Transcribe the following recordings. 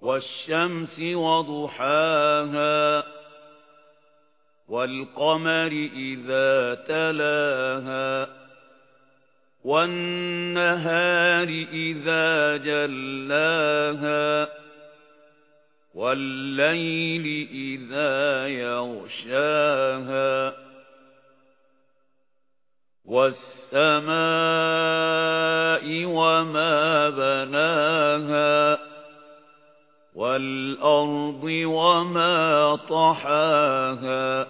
والشمس وضحاها والقمر إذا تلاها والنهار إذا جلاها والليل إذا يغشاها والسماء وما بناها والأرض وما طحاها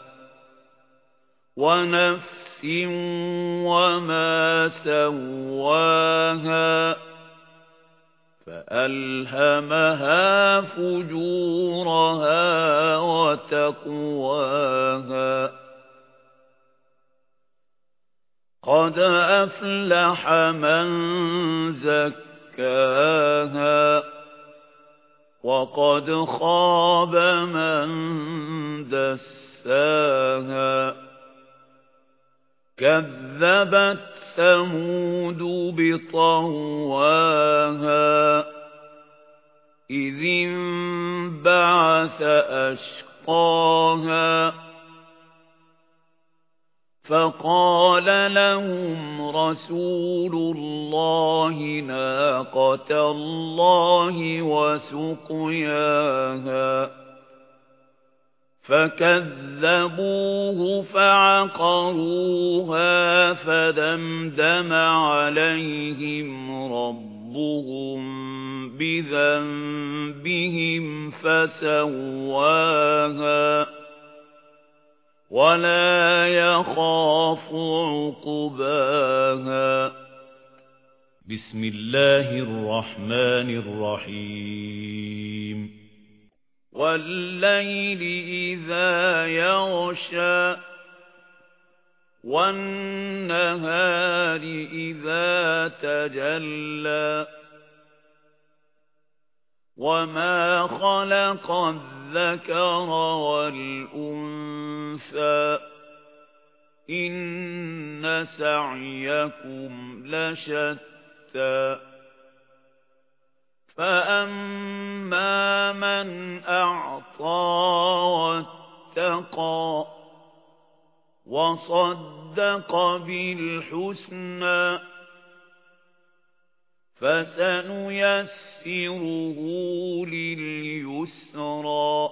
ونفس وما سواها فألهمها فجورها وتقواها قد أفلح من زكاها وقد خاب من دساها. كذبت ثمود بطواها. إذ انبعث أشقاها. فقال لهم رسول الله ناقة الله وسقياها فكذبوه فعقروها فدمدم عليهم ربهم بذنبهم فسواها ولا يخاف عقباها بسم الله الرحمن الرحيم والليل إذا يغشى والنهار إذا تجلى وما خلق الذكر والأنثى إن سعيكم لشتى فأما من أعطى واتقى وصدق بالحسنى فسنيسره لليسرى.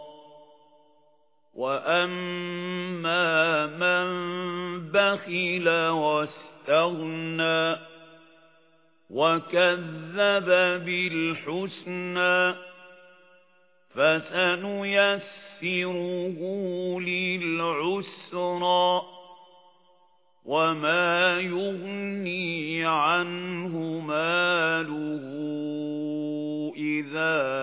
وأما من بخل واستغنى وكذب بالحسنى فسنيسره للعسرى. وما يغني عنه